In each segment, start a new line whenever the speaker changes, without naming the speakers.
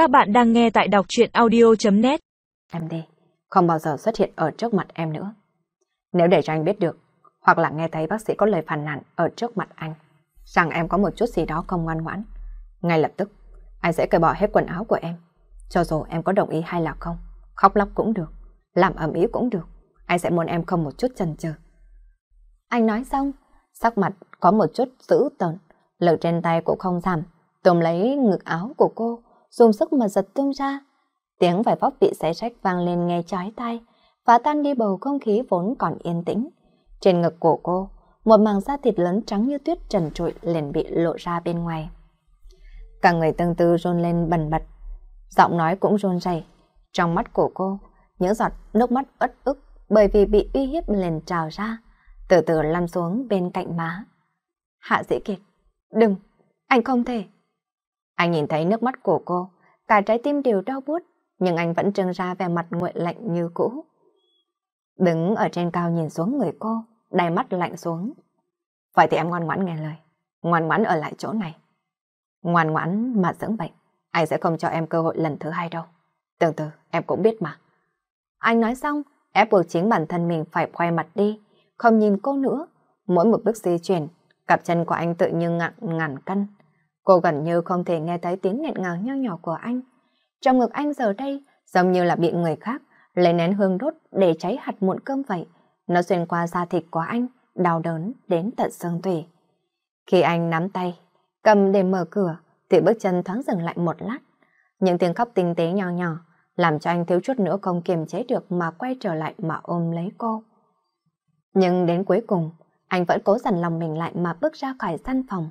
Các bạn đang nghe tại đọc chuyện audio.net
Em đi, không bao giờ xuất hiện ở trước mặt em nữa. Nếu để cho anh biết được, hoặc là nghe thấy bác sĩ có lời phàn nàn ở trước mặt anh, rằng em có một chút gì đó không ngoan ngoãn, ngay lập tức, anh sẽ cởi bỏ hết quần áo của em. Cho dù em có đồng ý hay là không, khóc lóc cũng được, làm ầm ý cũng được, anh sẽ muốn em không một chút chần chừ. Anh nói xong, sắc mặt có một chút dữ tợn, lực trên tay cũng không giảm, tôm lấy ngực áo của cô, dùng sức mà giật tung ra. Tiếng vải vóc bị xé rách vang lên nghe chói tai, và tan đi bầu không khí vốn còn yên tĩnh. Trên ngực của cô, một màng da thịt lớn trắng như tuyết trần trụi liền bị lộ ra bên ngoài. Cả người tương tư rôn lên bần bật, giọng nói cũng rôn rẩy. Trong mắt của cô, những giọt nước mắt ớt ức bởi vì bị uy hiếp liền trào ra, từ từ lăn xuống bên cạnh má. Hạ dĩ kiệt, đừng, anh không thể. Anh nhìn thấy nước mắt của cô, cả trái tim đều đau buốt, nhưng anh vẫn trưng ra vẻ mặt nguội lạnh như cũ. Đứng ở trên cao nhìn xuống người cô, đai mắt lạnh xuống. Vậy thì em ngoan ngoãn nghe lời, ngoan ngoãn ở lại chỗ này. Ngoan ngoãn mà dưỡng bệnh, anh sẽ không cho em cơ hội lần thứ hai đâu. Tương tự, em cũng biết mà. Anh nói xong, ép buộc chính bản thân mình phải quay mặt đi, không nhìn cô nữa. Mỗi một bước di chuyển, cặp chân của anh tự như ngặn ngàn cân. Cô gần như không thể nghe thấy tiếng nghẹn ngào nho nhỏ của anh. Trong ngực anh giờ đây, giống như là bị người khác lấy nén hương đốt để cháy hạt muộn cơm vậy. Nó xuyên qua da thịt của anh, đau đớn đến tận xương tủy. Khi anh nắm tay, cầm để mở cửa, thì bước chân thoáng dừng lại một lát. Những tiếng khóc tinh tế nhỏ nhỏ, làm cho anh thiếu chút nữa không kiềm chế được mà quay trở lại mà ôm lấy cô. Nhưng đến cuối cùng, anh vẫn cố dằn lòng mình lại mà bước ra khỏi căn phòng.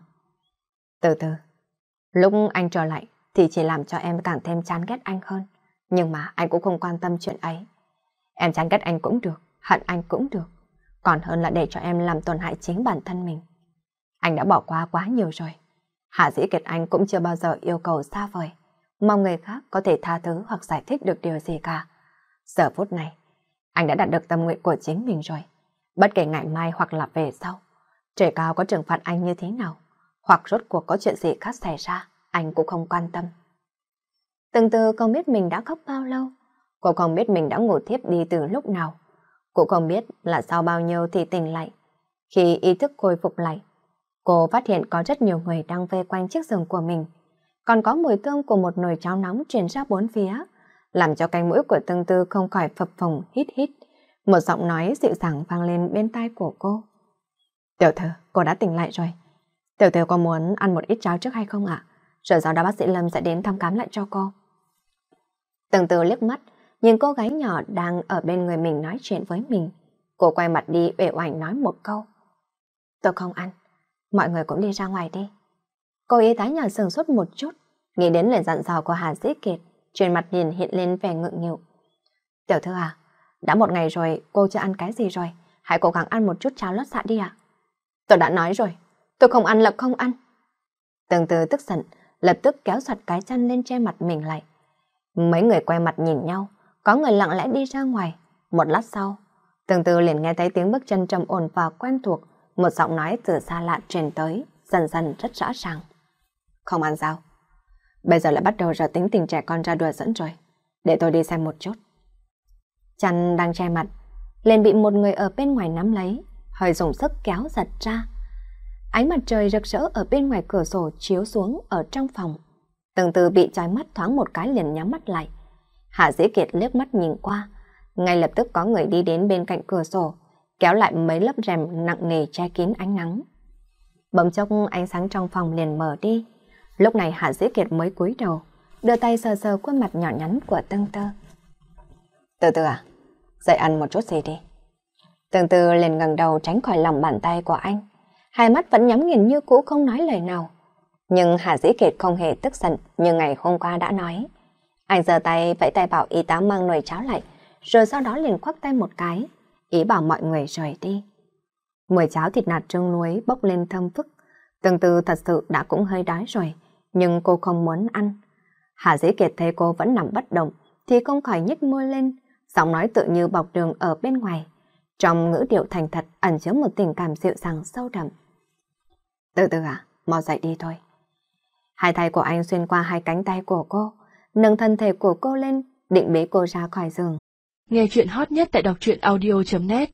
Từ từ, lúc anh trở lại thì chỉ làm cho em càng thêm chán ghét anh hơn. Nhưng mà anh cũng không quan tâm chuyện ấy. Em chán ghét anh cũng được, hận anh cũng được. Còn hơn là để cho em làm tổn hại chính bản thân mình. Anh đã bỏ qua quá nhiều rồi. Hạ dĩ kiệt anh cũng chưa bao giờ yêu cầu xa vời. Mong người khác có thể tha thứ hoặc giải thích được điều gì cả. Giờ phút này, anh đã đạt được tâm nguyện của chính mình rồi. Bất kể ngày mai hoặc là về sau, trời cao có trừng phạt anh như thế nào, hoặc rốt cuộc có chuyện gì khác xảy ra, anh cũng không quan tâm. Từng từ không biết mình đã khóc bao lâu, cô không biết mình đã ngủ thiếp đi từ lúc nào. Cô không biết là sau bao nhiêu thì tỉnh lại. Khi ý thức khôi phục lại, cô phát hiện có rất nhiều người đang vây quanh chiếc giường của mình. Còn có mùi thơm của một nồi cháo nóng truyền ra bốn phía, làm cho cánh mũi của tương tư không khỏi phập phồng hít hít. Một giọng nói dịu dàng vang lên bên tai của cô. Tiểu thư, cô đã tỉnh lại rồi. Tiểu thư có muốn ăn một ít cháo trước hay không ạ? Rồi sau đó bác sĩ Lâm sẽ đến thăm khám lại cho cô. Từng từ liếc mắt, nhìn cô gái nhỏ đang ở bên người mình nói chuyện với mình. Cô quay mặt đi uể oải nói một câu. Tôi không ăn, mọi người cũng đi ra ngoài đi. Cô y tá nhỏ sừng sốt một chút, nghĩ đến lời dặn dò của Hà Dĩ Kiệt, trên mặt liền hiện lên vẻ ngượng nghịu. Tiểu thư à, đã một ngày rồi cô chưa ăn cái gì rồi, hãy cố gắng ăn một chút cháo lót xạ đi ạ. Tôi đã nói rồi, tôi không ăn là không ăn. Tương tư tức giận, lập tức kéo soạt cái chăn lên che mặt mình lại. Mấy người quay mặt nhìn nhau, có người lặng lẽ đi ra ngoài. Một lát sau, tương tư liền nghe thấy tiếng bước chân trầm ổn và quen thuộc, một giọng nói từ xa lạ truyền tới, dần dần rất rõ ràng. Không ăn sao? Bây giờ lại bắt đầu giờ tính tình trẻ con ra đùa dẫn rồi. Để tôi đi xem một chút. Chăn đang che mặt, liền bị một người ở bên ngoài nắm lấy, hơi dùng sức kéo giật ra. Ánh mặt trời rực rỡ ở bên ngoài cửa sổ chiếu xuống ở trong phòng. Từng từ bị trói mắt thoáng một cái liền nhắm mắt lại. Hạ Dĩ Kiệt liếc mắt nhìn qua, ngay lập tức có người đi đến bên cạnh cửa sổ, kéo lại mấy lớp rèm nặng nề che kín ánh nắng. Bỗng chốc ánh sáng trong phòng liền mở đi. Lúc này Hạ Dĩ Kiệt mới cúi đầu, đưa tay sờ sờ khuôn mặt nhỏ nhắn của Tương Tơ. Từ từ à, dậy ăn một chút gì đi. Tương Tư liền ngẩng đầu tránh khỏi lòng bàn tay của anh. Hai mắt vẫn nhắm nghiền như cũ không nói lời nào. Nhưng Hà Dĩ Kiệt không hề tức giận như ngày hôm qua đã nói. Anh giơ tay vẫy tay bảo y tá mang nồi cháo lại, rồi sau đó liền khoác tay một cái, ý bảo mọi người rời đi. Mùi cháo thịt nạt trương núi bốc lên thơm phức. Từng từ thật sự đã cũng hơi đói rồi, nhưng cô không muốn ăn. Hà Dĩ Kiệt thấy cô vẫn nằm bất động, thì không khỏi nhếch môi lên, giọng nói tự như bọc đường ở bên ngoài. Trong ngữ điệu thành thật ẩn chứa một tình cảm dịu dàng sâu đậm. Từ từ à, mau dậy đi thôi. Hai tay của anh xuyên qua hai cánh tay của cô, nâng thân thể của cô lên, định bế cô ra khỏi giường.
Nghe chuyện hot nhất tại đọc truyện audio.net